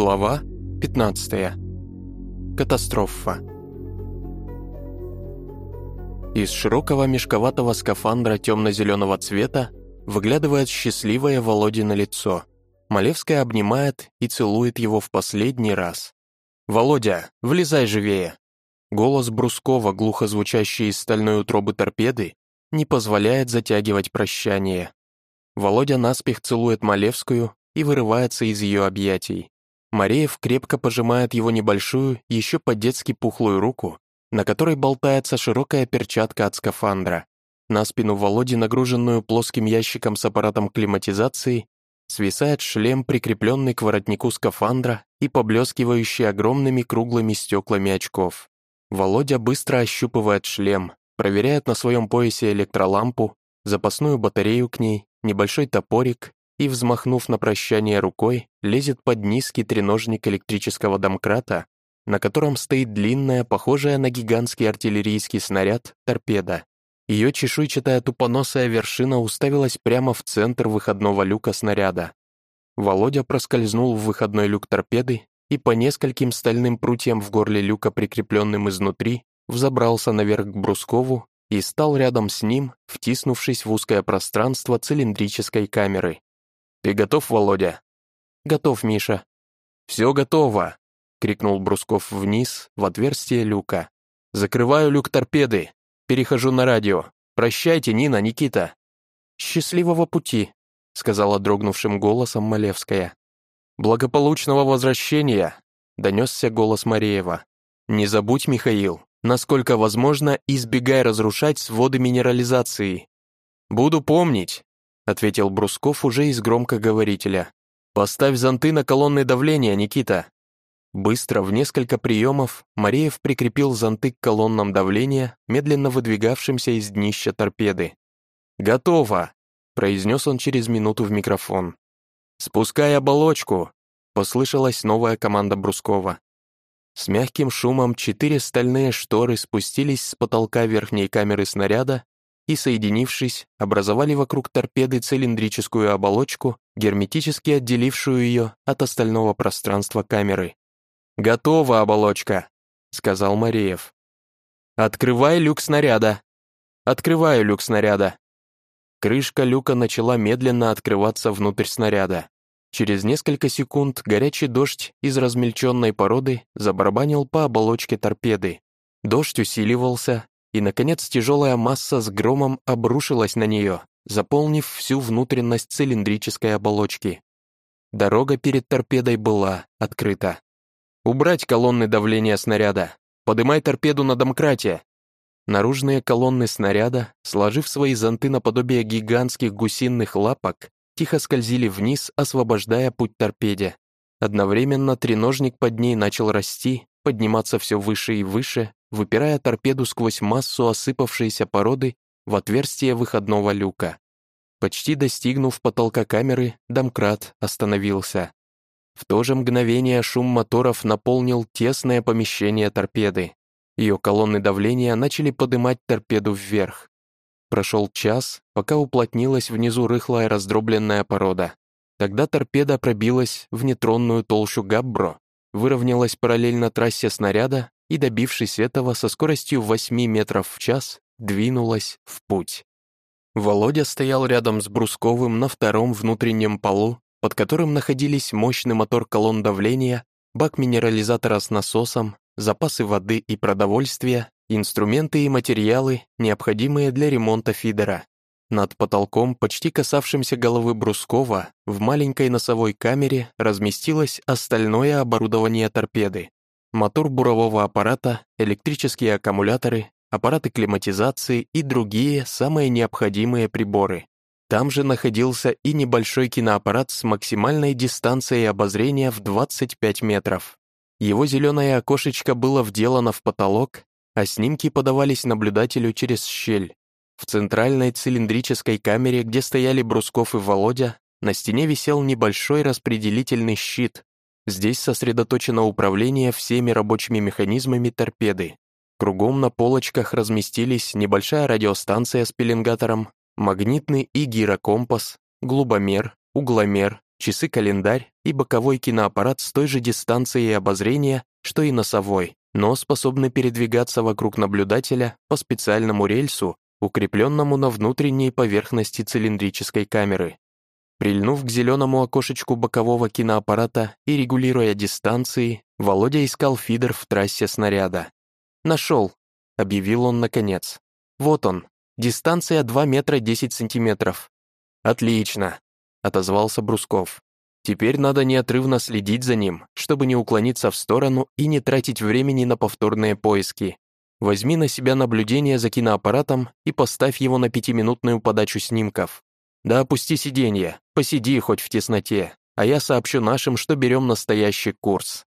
Глава 15. Катастрофа. Из широкого мешковатого скафандра темно-зеленого цвета выглядывает счастливое Володино лицо. Малевская обнимает и целует его в последний раз. «Володя, влезай живее!» Голос Брускова, глухо звучащий из стальной утробы торпеды, не позволяет затягивать прощание. Володя наспех целует Малевскую и вырывается из ее объятий. Мареев крепко пожимает его небольшую, еще по-детски пухлую руку, на которой болтается широкая перчатка от скафандра. На спину Володи, нагруженную плоским ящиком с аппаратом климатизации, свисает шлем, прикрепленный к воротнику скафандра и поблескивающий огромными круглыми стеклами очков. Володя быстро ощупывает шлем, проверяет на своем поясе электролампу, запасную батарею к ней, небольшой топорик и, взмахнув на прощание рукой, лезет под низкий треножник электрического домкрата, на котором стоит длинная, похожая на гигантский артиллерийский снаряд, торпеда. Ее чешуйчатая тупоносая вершина уставилась прямо в центр выходного люка снаряда. Володя проскользнул в выходной люк торпеды и по нескольким стальным прутьям в горле люка, прикрепленным изнутри, взобрался наверх к Брускову и стал рядом с ним, втиснувшись в узкое пространство цилиндрической камеры. «Ты готов, Володя?» «Готов, Миша». «Все готово!» — крикнул Брусков вниз, в отверстие люка. «Закрываю люк торпеды. Перехожу на радио. Прощайте, Нина, Никита». «Счастливого пути», — сказала дрогнувшим голосом Малевская. «Благополучного возвращения», — донесся голос Мареева. «Не забудь, Михаил, насколько возможно, избегай разрушать своды минерализации». «Буду помнить», ответил Брусков уже из громкоговорителя. «Поставь зонты на колонны давления, Никита». Быстро, в несколько приемов, Мареев прикрепил зонты к колоннам давления, медленно выдвигавшимся из днища торпеды. «Готово!» — произнес он через минуту в микрофон. «Спускай оболочку!» — послышалась новая команда Брускова. С мягким шумом четыре стальные шторы спустились с потолка верхней камеры снаряда и, соединившись, образовали вокруг торпеды цилиндрическую оболочку, герметически отделившую ее от остального пространства камеры. «Готова оболочка», — сказал Мареев. «Открывай люк снаряда». «Открываю люк снаряда». Крышка люка начала медленно открываться внутрь снаряда. Через несколько секунд горячий дождь из размельченной породы забарабанил по оболочке торпеды. Дождь усиливался, и, наконец, тяжелая масса с громом обрушилась на нее, заполнив всю внутренность цилиндрической оболочки. Дорога перед торпедой была открыта. «Убрать колонны давления снаряда! Подымай торпеду на домкрате!» Наружные колонны снаряда, сложив свои зонты наподобие гигантских гусиных лапок, тихо скользили вниз, освобождая путь торпеде. Одновременно треножник под ней начал расти, подниматься все выше и выше, выпирая торпеду сквозь массу осыпавшейся породы в отверстие выходного люка. Почти достигнув потолка камеры, домкрат остановился. В то же мгновение шум моторов наполнил тесное помещение торпеды. Ее колонны давления начали подымать торпеду вверх. Прошел час, пока уплотнилась внизу рыхлая раздробленная порода. Тогда торпеда пробилась в нейтронную толщу габбро, выровнялась параллельно трассе снаряда и, добившись этого, со скоростью 8 метров в час двинулась в путь. Володя стоял рядом с Брусковым на втором внутреннем полу, под которым находились мощный мотор колонн давления, бак минерализатора с насосом, запасы воды и продовольствия, инструменты и материалы, необходимые для ремонта фидера. Над потолком, почти касавшимся головы Брускова, в маленькой носовой камере разместилось остальное оборудование торпеды мотор бурового аппарата, электрические аккумуляторы, аппараты климатизации и другие самые необходимые приборы. Там же находился и небольшой киноаппарат с максимальной дистанцией обозрения в 25 метров. Его зеленое окошечко было вделано в потолок, а снимки подавались наблюдателю через щель. В центральной цилиндрической камере, где стояли Брусков и Володя, на стене висел небольшой распределительный щит, Здесь сосредоточено управление всеми рабочими механизмами торпеды. Кругом на полочках разместились небольшая радиостанция с пеленгатором, магнитный и гирокомпас, глубомер, угломер, часы-календарь и боковой киноаппарат с той же дистанцией обозрения, что и носовой, но способный передвигаться вокруг наблюдателя по специальному рельсу, укрепленному на внутренней поверхности цилиндрической камеры. Прильнув к зеленому окошечку бокового киноаппарата и регулируя дистанции, Володя искал фидер в трассе снаряда. «Нашел», — объявил он наконец. «Вот он, дистанция 2 метра 10 сантиметров». «Отлично», — отозвался Брусков. «Теперь надо неотрывно следить за ним, чтобы не уклониться в сторону и не тратить времени на повторные поиски. Возьми на себя наблюдение за киноаппаратом и поставь его на пятиминутную подачу снимков. Да опусти сиденье, посиди хоть в тесноте, а я сообщу нашим, что берем настоящий курс».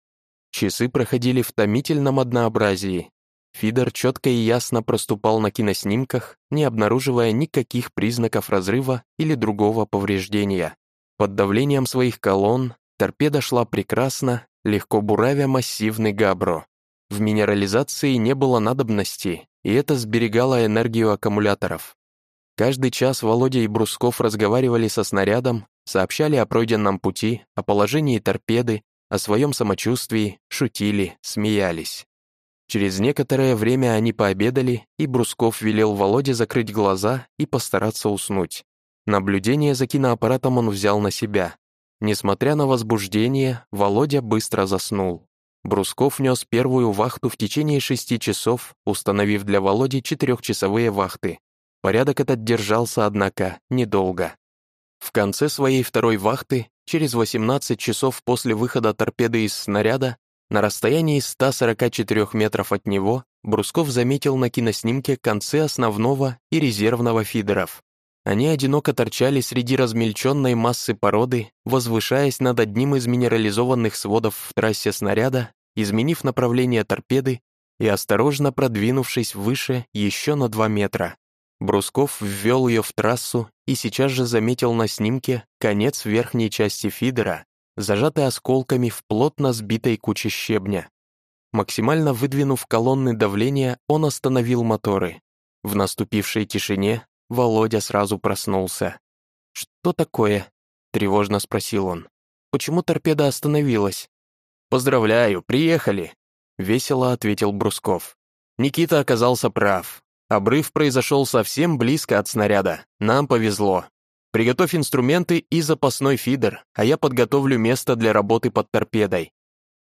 Часы проходили в томительном однообразии. Фидер четко и ясно проступал на киноснимках, не обнаруживая никаких признаков разрыва или другого повреждения. Под давлением своих колонн торпеда шла прекрасно, легко буравя массивный габро. В минерализации не было надобности, и это сберегало энергию аккумуляторов. Каждый час Володя и Брусков разговаривали со снарядом, сообщали о пройденном пути, о положении торпеды, о своем самочувствии, шутили, смеялись. Через некоторое время они пообедали, и Брусков велел Володе закрыть глаза и постараться уснуть. Наблюдение за киноаппаратом он взял на себя. Несмотря на возбуждение, Володя быстро заснул. Брусков нес первую вахту в течение шести часов, установив для Володи четырехчасовые вахты. Порядок этот держался, однако, недолго. В конце своей второй вахты Через 18 часов после выхода торпеды из снаряда, на расстоянии 144 метров от него, Брусков заметил на киноснимке концы основного и резервного фидеров. Они одиноко торчали среди размельченной массы породы, возвышаясь над одним из минерализованных сводов в трассе снаряда, изменив направление торпеды и осторожно продвинувшись выше еще на 2 метра. Брусков ввел ее в трассу и сейчас же заметил на снимке конец верхней части фидера, зажатый осколками в плотно сбитой куче щебня. Максимально выдвинув колонны давления, он остановил моторы. В наступившей тишине Володя сразу проснулся. «Что такое?» — тревожно спросил он. «Почему торпеда остановилась?» «Поздравляю, приехали!» — весело ответил Брусков. Никита оказался прав. Обрыв произошел совсем близко от снаряда. Нам повезло. Приготовь инструменты и запасной фидер, а я подготовлю место для работы под торпедой.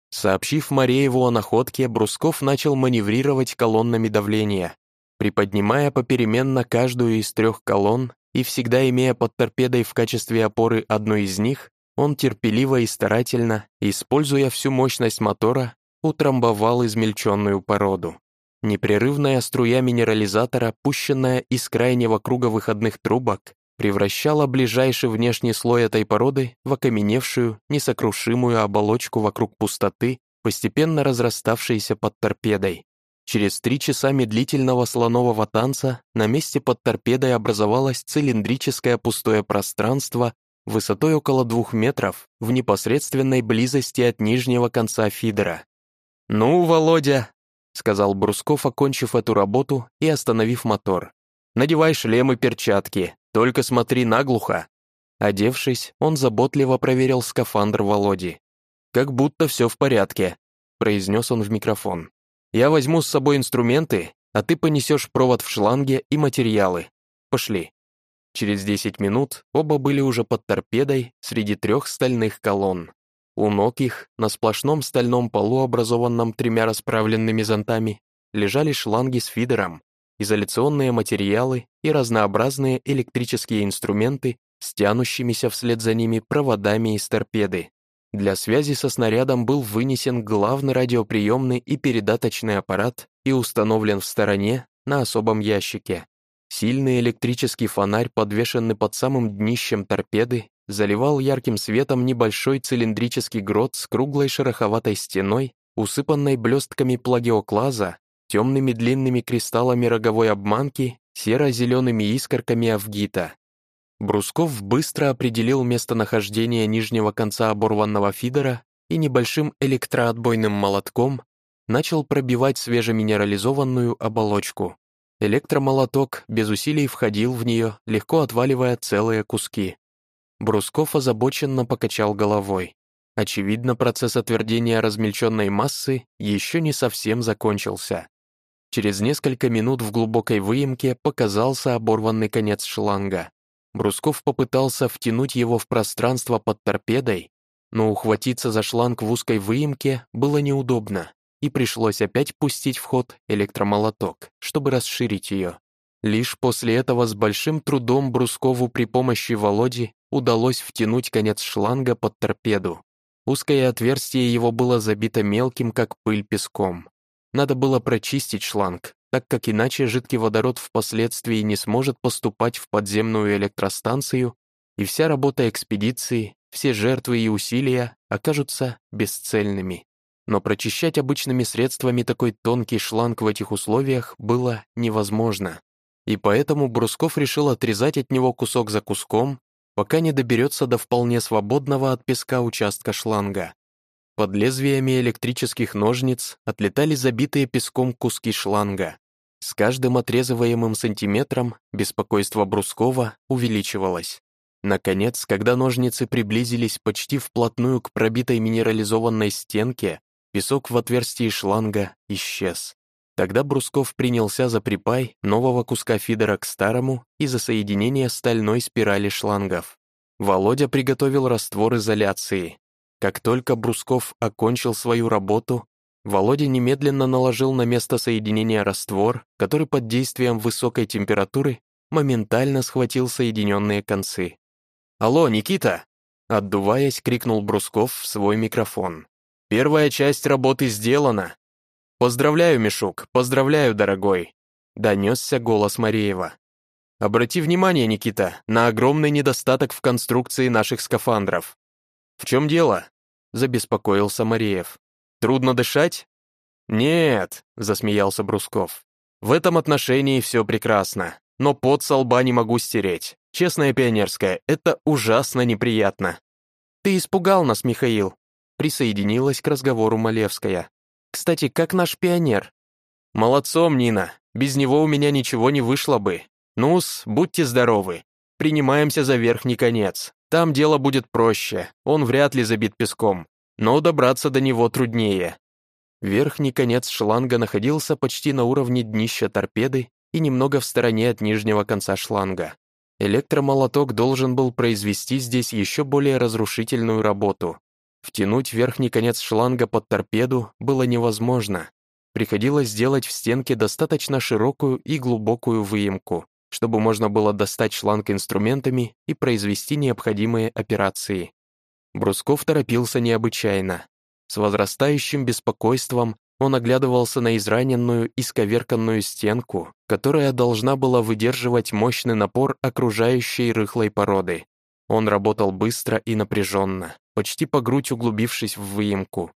Сообщив Марееву о находке, Брусков начал маневрировать колоннами давления, приподнимая попеременно каждую из трех колонн и всегда имея под торпедой в качестве опоры одну из них, он терпеливо и старательно, используя всю мощность мотора, утрамбовал измельченную породу. Непрерывная струя минерализатора, пущенная из крайнего круга выходных трубок, превращала ближайший внешний слой этой породы в окаменевшую, несокрушимую оболочку вокруг пустоты, постепенно разраставшейся под торпедой. Через три часа медлительного слонового танца на месте под торпедой образовалось цилиндрическое пустое пространство высотой около двух метров в непосредственной близости от нижнего конца фидера. «Ну, Володя, — сказал Брусков, окончив эту работу и остановив мотор. «Надевай шлем и перчатки, только смотри наглухо». Одевшись, он заботливо проверил скафандр Володи. «Как будто все в порядке», — произнес он в микрофон. «Я возьму с собой инструменты, а ты понесешь провод в шланге и материалы. Пошли». Через 10 минут оба были уже под торпедой среди трех стальных колонн. У ног их, на сплошном стальном полу, образованном тремя расправленными зонтами, лежали шланги с фидером, изоляционные материалы и разнообразные электрические инструменты с тянущимися вслед за ними проводами из торпеды. Для связи со снарядом был вынесен главный радиоприемный и передаточный аппарат и установлен в стороне на особом ящике. Сильный электрический фонарь, подвешенный под самым днищем торпеды, заливал ярким светом небольшой цилиндрический грот с круглой шероховатой стеной, усыпанной блестками плагиоклаза, темными длинными кристаллами роговой обманки, серо-зелеными искорками авгита. Брусков быстро определил местонахождение нижнего конца оборванного фидера и небольшим электроотбойным молотком начал пробивать свежеминерализованную оболочку. Электромолоток без усилий входил в нее, легко отваливая целые куски. Брусков озабоченно покачал головой. Очевидно, процесс отвердения размельченной массы еще не совсем закончился. Через несколько минут в глубокой выемке показался оборванный конец шланга. Брусков попытался втянуть его в пространство под торпедой, но ухватиться за шланг в узкой выемке было неудобно, и пришлось опять пустить в ход электромолоток, чтобы расширить ее. Лишь после этого с большим трудом Брускову при помощи Володи удалось втянуть конец шланга под торпеду. Узкое отверстие его было забито мелким, как пыль, песком. Надо было прочистить шланг, так как иначе жидкий водород впоследствии не сможет поступать в подземную электростанцию, и вся работа экспедиции, все жертвы и усилия окажутся бесцельными. Но прочищать обычными средствами такой тонкий шланг в этих условиях было невозможно. И поэтому Брусков решил отрезать от него кусок за куском, пока не доберется до вполне свободного от песка участка шланга. Под лезвиями электрических ножниц отлетали забитые песком куски шланга. С каждым отрезываемым сантиметром беспокойство Брускова увеличивалось. Наконец, когда ножницы приблизились почти вплотную к пробитой минерализованной стенке, песок в отверстии шланга исчез. Тогда Брусков принялся за припай нового куска фидера к старому и за соединение стальной спирали шлангов. Володя приготовил раствор изоляции, как только Брусков окончил свою работу, Володя немедленно наложил на место соединения раствор, который под действием высокой температуры моментально схватил соединенные концы. «Алло, Никита!» Отдуваясь, крикнул Брусков в свой микрофон. «Первая часть работы сделана!» «Поздравляю, Мишук, поздравляю, дорогой!» Донесся голос Мареева. «Обрати внимание, Никита, на огромный недостаток в конструкции наших скафандров. «В чем дело?» — забеспокоился Мареев. «Трудно дышать?» «Нет», — засмеялся Брусков. «В этом отношении все прекрасно, но пот со лба не могу стереть. Честная пионерская, это ужасно неприятно». «Ты испугал нас, Михаил», — присоединилась к разговору Малевская. «Кстати, как наш пионер?» «Молодцом, Нина, без него у меня ничего не вышло бы. Ну-с, будьте здоровы. Принимаемся за верхний конец. Там дело будет проще, он вряд ли забит песком, но добраться до него труднее. Верхний конец шланга находился почти на уровне днища торпеды и немного в стороне от нижнего конца шланга. Электромолоток должен был произвести здесь еще более разрушительную работу. Втянуть верхний конец шланга под торпеду было невозможно. Приходилось сделать в стенке достаточно широкую и глубокую выемку чтобы можно было достать шланг инструментами и произвести необходимые операции. Брусков торопился необычайно. С возрастающим беспокойством он оглядывался на израненную и сковерканную стенку, которая должна была выдерживать мощный напор окружающей рыхлой породы. Он работал быстро и напряженно, почти по грудь углубившись в выемку.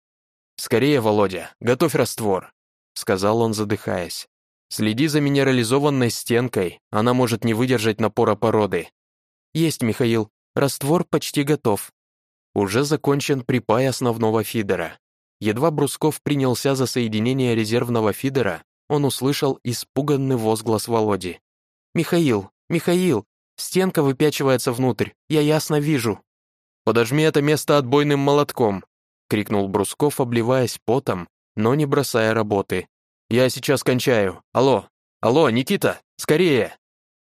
«Скорее, Володя, готовь раствор», — сказал он, задыхаясь. Следи за минерализованной стенкой, она может не выдержать напора породы. Есть, Михаил, раствор почти готов. Уже закончен припай основного фидера. Едва Брусков принялся за соединение резервного фидера, он услышал испуганный возглас Володи. «Михаил, Михаил, стенка выпячивается внутрь, я ясно вижу». «Подожми это место отбойным молотком», — крикнул Брусков, обливаясь потом, но не бросая работы. «Я сейчас кончаю. Алло! Алло, Никита! Скорее!»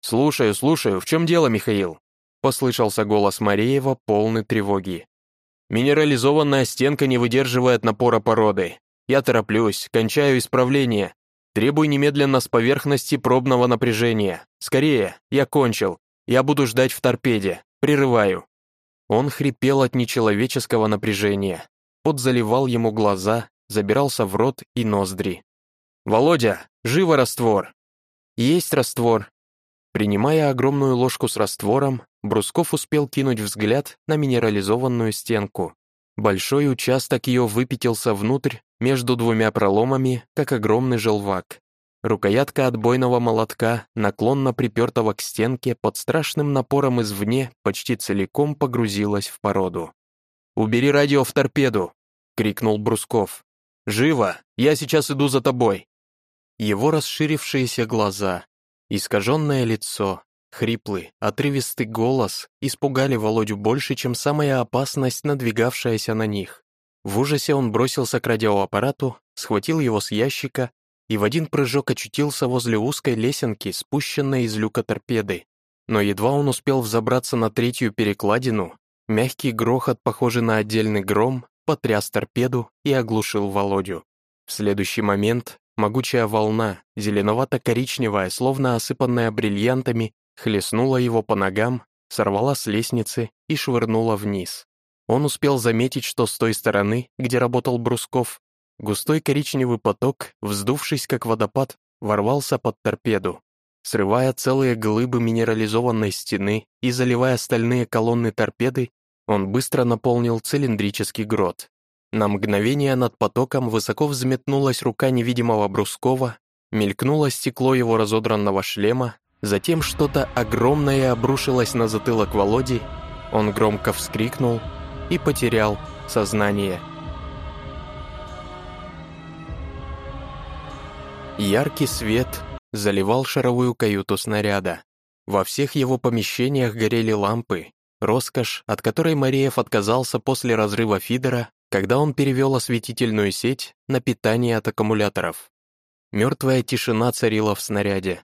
«Слушаю, слушаю. В чем дело, Михаил?» Послышался голос Мареева, полный тревоги. «Минерализованная стенка не выдерживает напора породы. Я тороплюсь, кончаю исправление. Требуй немедленно с поверхности пробного напряжения. Скорее, я кончил. Я буду ждать в торпеде. Прерываю». Он хрипел от нечеловеческого напряжения. Пот заливал ему глаза, забирался в рот и ноздри. «Володя, живо раствор!» «Есть раствор!» Принимая огромную ложку с раствором, Брусков успел кинуть взгляд на минерализованную стенку. Большой участок ее выпятился внутрь, между двумя проломами, как огромный желвак. Рукоятка отбойного молотка, наклонно припертого к стенке, под страшным напором извне почти целиком погрузилась в породу. «Убери радио в торпеду!» — крикнул Брусков. «Живо! Я сейчас иду за тобой!» Его расширившиеся глаза, искаженное лицо, хриплый, отрывистый голос испугали Володю больше, чем самая опасность, надвигавшаяся на них. В ужасе он бросился к радиоаппарату, схватил его с ящика и в один прыжок очутился возле узкой лесенки, спущенной из люка торпеды. Но едва он успел взобраться на третью перекладину, мягкий грохот, похожий на отдельный гром, потряс торпеду и оглушил Володю. В следующий момент могучая волна, зеленовато-коричневая, словно осыпанная бриллиантами, хлестнула его по ногам, сорвала с лестницы и швырнула вниз. Он успел заметить, что с той стороны, где работал Брусков, густой коричневый поток, вздувшись как водопад, ворвался под торпеду, срывая целые глыбы минерализованной стены и заливая стальные колонны торпеды, он быстро наполнил цилиндрический грот. На мгновение над потоком высоко взметнулась рука невидимого Брускова, мелькнуло стекло его разодранного шлема, затем что-то огромное обрушилось на затылок Володи, он громко вскрикнул и потерял сознание. Яркий свет заливал шаровую каюту снаряда. Во всех его помещениях горели лампы, роскошь, от которой Мареев отказался после разрыва фидера, когда он перевел осветительную сеть на питание от аккумуляторов. Мертвая тишина царила в снаряде.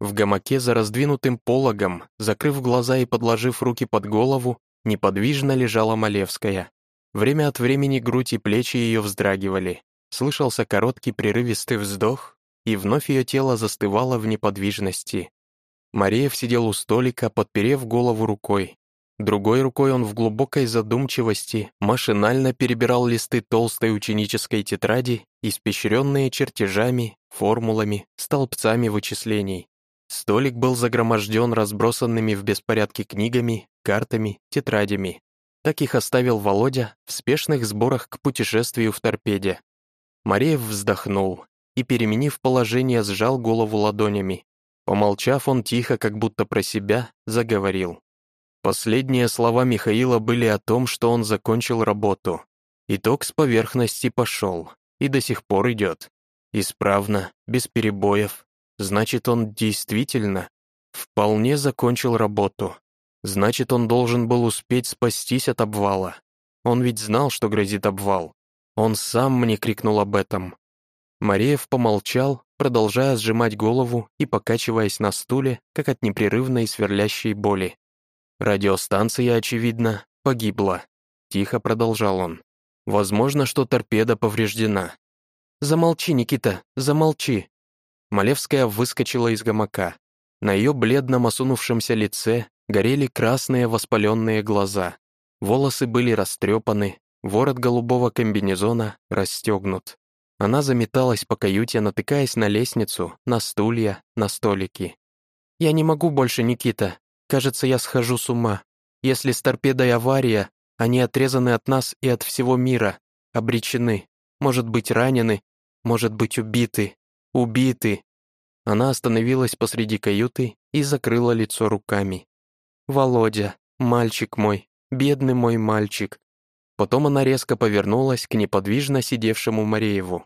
В гамаке за раздвинутым пологом, закрыв глаза и подложив руки под голову, неподвижно лежала Малевская. Время от времени грудь и плечи ее вздрагивали. Слышался короткий прерывистый вздох, и вновь ее тело застывало в неподвижности. Мареев сидел у столика, подперев голову рукой. Другой рукой он в глубокой задумчивости машинально перебирал листы толстой ученической тетради, испещренные чертежами, формулами, столбцами вычислений. Столик был загроможден разбросанными в беспорядке книгами, картами, тетрадями. Так их оставил Володя в спешных сборах к путешествию в торпеде. Мареев вздохнул и, переменив положение, сжал голову ладонями. Помолчав, он тихо, как будто про себя, заговорил. Последние слова Михаила были о том, что он закончил работу. Итог с поверхности пошел, и до сих пор идет. Исправно, без перебоев. Значит, он действительно вполне закончил работу. Значит, он должен был успеть спастись от обвала. Он ведь знал, что грозит обвал. Он сам мне крикнул об этом. Мареев помолчал, продолжая сжимать голову и покачиваясь на стуле, как от непрерывной сверлящей боли. Радиостанция, очевидно, погибла. Тихо продолжал он. Возможно, что торпеда повреждена. «Замолчи, Никита, замолчи!» Малевская выскочила из гамака. На ее бледном осунувшемся лице горели красные воспаленные глаза. Волосы были растрепаны, ворот голубого комбинезона расстегнут. Она заметалась по каюте, натыкаясь на лестницу, на стулья, на столики. «Я не могу больше, Никита. Кажется, я схожу с ума. Если с торпедой авария, они отрезаны от нас и от всего мира, обречены, может быть ранены, может быть убиты, убиты». Она остановилась посреди каюты и закрыла лицо руками. «Володя, мальчик мой, бедный мой мальчик, Потом она резко повернулась к неподвижно сидевшему Марееву.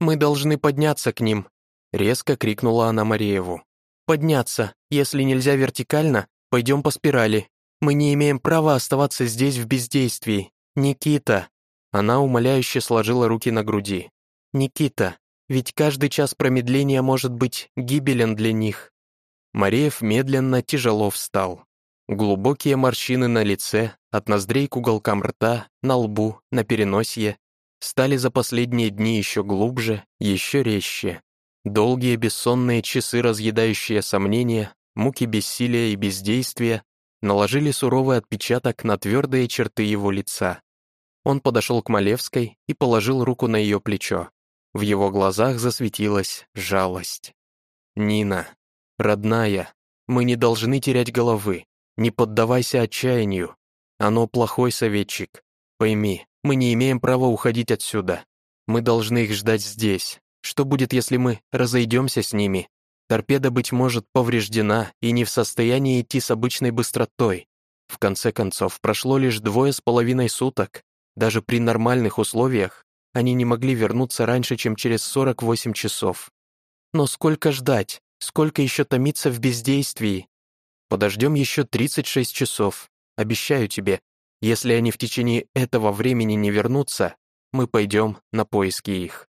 «Мы должны подняться к ним», — резко крикнула она Марееву. «Подняться. Если нельзя вертикально, пойдем по спирали. Мы не имеем права оставаться здесь в бездействии. Никита!» Она умоляюще сложила руки на груди. «Никита, ведь каждый час промедления может быть гибелен для них». Мареев медленно, тяжело встал. Глубокие морщины на лице, от ноздрей к уголкам рта, на лбу, на переносье, стали за последние дни еще глубже, еще резче. Долгие бессонные часы, разъедающие сомнения, муки бессилия и бездействия, наложили суровый отпечаток на твердые черты его лица. Он подошел к Малевской и положил руку на ее плечо. В его глазах засветилась жалость. «Нина, родная, мы не должны терять головы. Не поддавайся отчаянию. Оно плохой советчик. Пойми, мы не имеем права уходить отсюда. Мы должны их ждать здесь. Что будет, если мы разойдемся с ними? Торпеда, быть может, повреждена и не в состоянии идти с обычной быстротой. В конце концов, прошло лишь двое с половиной суток. Даже при нормальных условиях они не могли вернуться раньше, чем через 48 часов. Но сколько ждать? Сколько еще томиться в бездействии? Подождем еще 36 часов. Обещаю тебе, если они в течение этого времени не вернутся, мы пойдем на поиски их».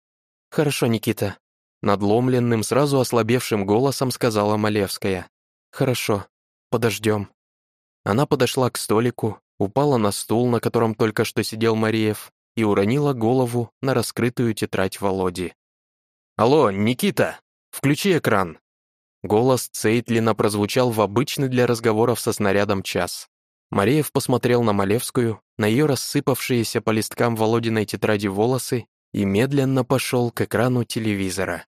«Хорошо, Никита», — надломленным, сразу ослабевшим голосом сказала Малевская. «Хорошо, подождем». Она подошла к столику, упала на стул, на котором только что сидел Мариев, и уронила голову на раскрытую тетрадь Володи. «Алло, Никита, включи экран!» Голос Цейтлина прозвучал в обычный для разговоров со снарядом час. Мареев посмотрел на Малевскую, на ее рассыпавшиеся по листкам Володиной тетради волосы и медленно пошел к экрану телевизора.